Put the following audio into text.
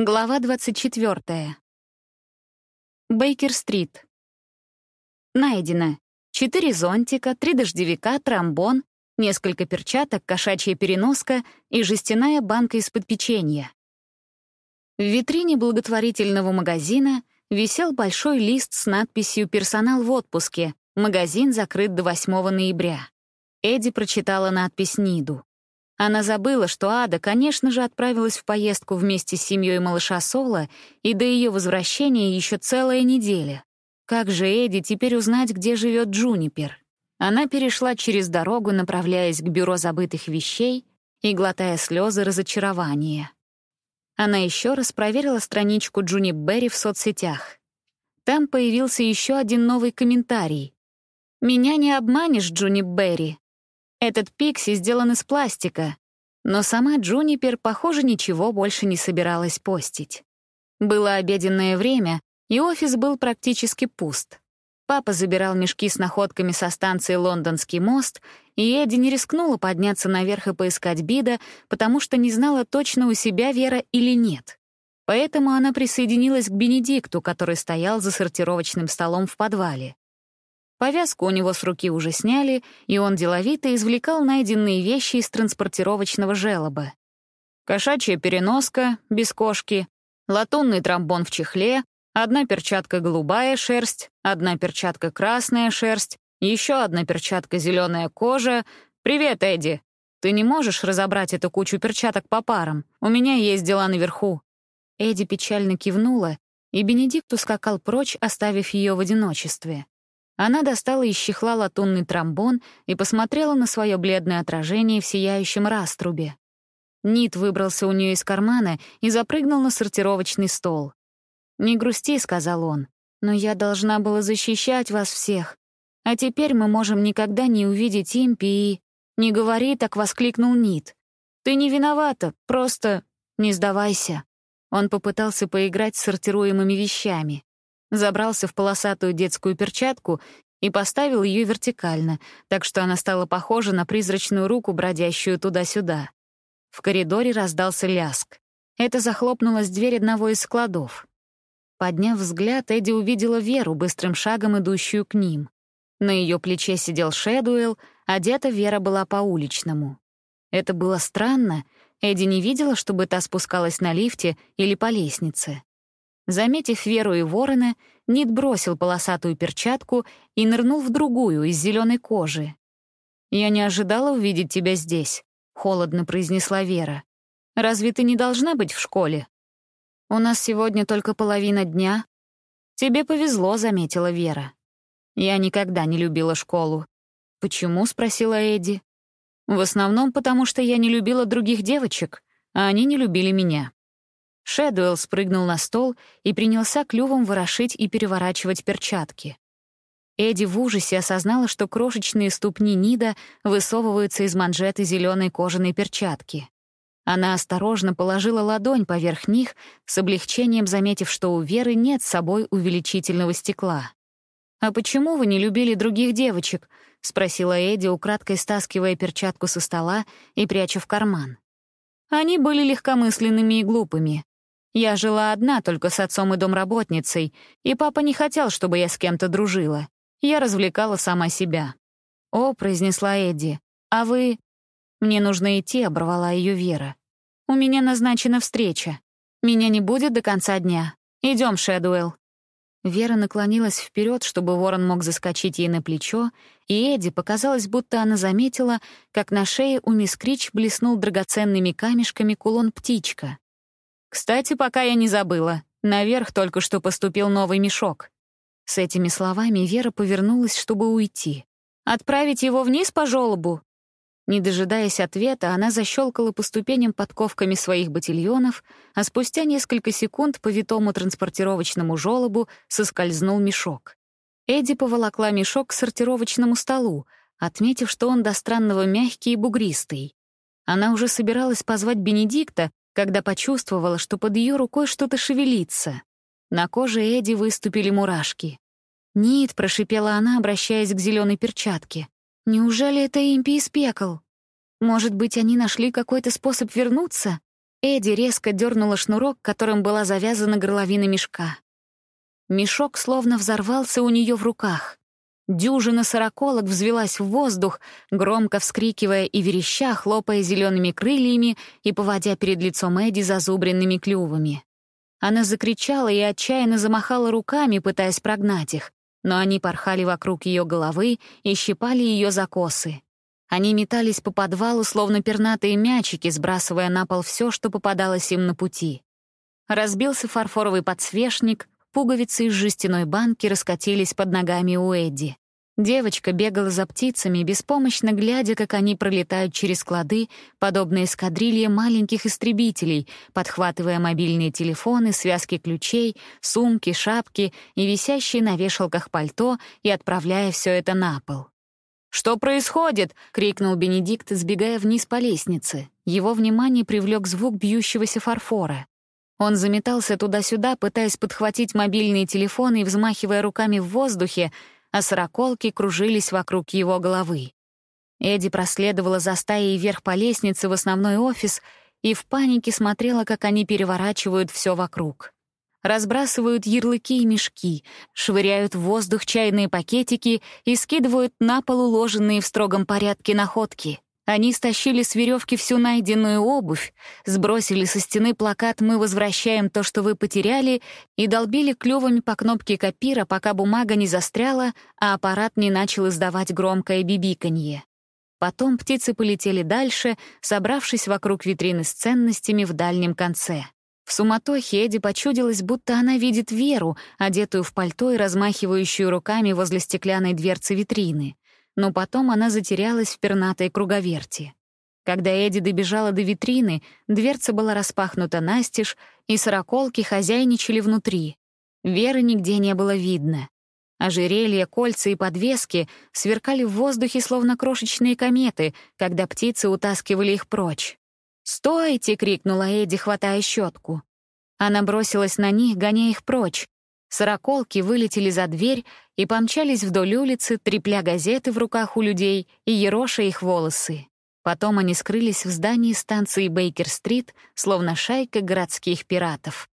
Глава 24. Бейкер-стрит. Найдено. Четыре зонтика, три дождевика, тромбон, несколько перчаток, кошачья переноска и жестяная банка из-под печенья. В витрине благотворительного магазина висел большой лист с надписью «Персонал в отпуске. Магазин закрыт до 8 ноября». Эдди прочитала надпись Ниду. Она забыла, что Ада, конечно же, отправилась в поездку вместе с семьей малыша Соло, и до ее возвращения еще целая неделя. Как же Эдди теперь узнать, где живет Джунипер? Она перешла через дорогу, направляясь к бюро забытых вещей и глотая слезы разочарования. Она еще раз проверила страничку Джуни Берри в соцсетях. Там появился еще один новый комментарий. «Меня не обманешь, Джуни Берри. Этот пикси сделан из пластика, но сама Джунипер, похоже, ничего больше не собиралась постить. Было обеденное время, и офис был практически пуст. Папа забирал мешки с находками со станции Лондонский мост, и Эдди не рискнула подняться наверх и поискать Бида, потому что не знала точно у себя Вера или нет. Поэтому она присоединилась к Бенедикту, который стоял за сортировочным столом в подвале. Повязку у него с руки уже сняли, и он деловито извлекал найденные вещи из транспортировочного желоба. Кошачья переноска, без кошки, латунный тромбон в чехле, одна перчатка голубая шерсть, одна перчатка красная шерсть, еще одна перчатка зеленая кожа. «Привет, Эдди! Ты не можешь разобрать эту кучу перчаток по парам? У меня есть дела наверху». Эдди печально кивнула, и Бенедикт ускакал прочь, оставив ее в одиночестве. Она достала из чехла латунный тромбон и посмотрела на свое бледное отражение в сияющем раструбе. Нит выбрался у нее из кармана и запрыгнул на сортировочный стол. «Не грусти», — сказал он, — «но я должна была защищать вас всех. А теперь мы можем никогда не увидеть Импи и...» «Не говори так», — воскликнул Нит. «Ты не виновата, просто не сдавайся». Он попытался поиграть с сортируемыми вещами забрался в полосатую детскую перчатку и поставил ее вертикально, так что она стала похожа на призрачную руку, бродящую туда-сюда. В коридоре раздался ляск. Это захлопнулась дверь одного из складов. Подняв взгляд, Эдди увидела Веру, быстрым шагом идущую к ним. На ее плече сидел Шэдуэлл, одета Вера была по-уличному. Это было странно, Эдди не видела, чтобы та спускалась на лифте или по лестнице. Заметив Веру и ворона, Нит бросил полосатую перчатку и нырнул в другую, из зеленой кожи. «Я не ожидала увидеть тебя здесь», — холодно произнесла Вера. «Разве ты не должна быть в школе?» «У нас сегодня только половина дня». «Тебе повезло», — заметила Вера. «Я никогда не любила школу». «Почему?» — спросила Эдди. «В основном потому, что я не любила других девочек, а они не любили меня». Шэдуэлл спрыгнул на стол и принялся клювом ворошить и переворачивать перчатки. Эдди в ужасе осознала, что крошечные ступни Нида высовываются из манжеты зеленой кожаной перчатки. Она осторожно положила ладонь поверх них, с облегчением заметив, что у Веры нет с собой увеличительного стекла. «А почему вы не любили других девочек?» — спросила Эдди, украдкой стаскивая перчатку со стола и пряча в карман. Они были легкомысленными и глупыми. Я жила одна только с отцом и домработницей, и папа не хотел, чтобы я с кем-то дружила. Я развлекала сама себя. «О», — произнесла Эдди, — «а вы...» «Мне нужно идти», — оборвала ее Вера. «У меня назначена встреча. Меня не будет до конца дня. Идем, Шэдуэлл». Вера наклонилась вперед, чтобы ворон мог заскочить ей на плечо, и Эдди показалось, будто она заметила, как на шее у мисс Крич блеснул драгоценными камешками кулон-птичка. «Кстати, пока я не забыла, наверх только что поступил новый мешок». С этими словами Вера повернулась, чтобы уйти. «Отправить его вниз по желобу?» Не дожидаясь ответа, она защелкала по ступеням подковками своих ботильонов, а спустя несколько секунд по витому транспортировочному желобу соскользнул мешок. Эдди поволокла мешок к сортировочному столу, отметив, что он до странного мягкий и бугристый. Она уже собиралась позвать Бенедикта, когда почувствовала, что под ее рукой что-то шевелится. На коже Эдди выступили мурашки. «Нит», — прошипела она, обращаясь к зеленой перчатке. «Неужели это импи из пекл? Может быть, они нашли какой-то способ вернуться? Эдди резко дернула шнурок, которым была завязана горловина мешка. Мешок словно взорвался у нее в руках. Дюжина сороколок взвелась в воздух, громко вскрикивая и вереща, хлопая зелеными крыльями и поводя перед лицом Эдди зазубренными клювами. Она закричала и отчаянно замахала руками, пытаясь прогнать их, но они порхали вокруг ее головы и щипали ее за косы. Они метались по подвалу, словно пернатые мячики, сбрасывая на пол все, что попадалось им на пути. Разбился фарфоровый подсвечник, Пуговицы из жестяной банки раскатились под ногами у Эдди. Девочка бегала за птицами, беспомощно глядя, как они пролетают через склады, подобно эскадрилье маленьких истребителей, подхватывая мобильные телефоны, связки ключей, сумки, шапки и висящие на вешалках пальто и отправляя все это на пол. «Что происходит?» — крикнул Бенедикт, сбегая вниз по лестнице. Его внимание привлек звук бьющегося фарфора. Он заметался туда-сюда, пытаясь подхватить мобильные телефоны и взмахивая руками в воздухе, а сороколки кружились вокруг его головы. Эдди проследовала за стаей вверх по лестнице в основной офис и в панике смотрела, как они переворачивают все вокруг. Разбрасывают ярлыки и мешки, швыряют в воздух чайные пакетики и скидывают на пол уложенные в строгом порядке находки — они стащили с веревки всю найденную обувь, сбросили со стены плакат «Мы возвращаем то, что вы потеряли» и долбили клювами по кнопке копира, пока бумага не застряла, а аппарат не начал издавать громкое бибиканье. Потом птицы полетели дальше, собравшись вокруг витрины с ценностями в дальнем конце. В суматохе Эдди почудилась, будто она видит Веру, одетую в пальто и размахивающую руками возле стеклянной дверцы витрины но потом она затерялась в пернатой круговерти. Когда Эдди добежала до витрины, дверца была распахнута настежь, и сороколки хозяйничали внутри. Веры нигде не было видно. Ожерелья, кольца и подвески сверкали в воздухе, словно крошечные кометы, когда птицы утаскивали их прочь. «Стойте!» — крикнула Эдди, хватая щетку. Она бросилась на них, гоняя их прочь, Сороколки вылетели за дверь и помчались вдоль улицы, трепля газеты в руках у людей и ероша их волосы. Потом они скрылись в здании станции Бейкер-стрит, словно шайка городских пиратов.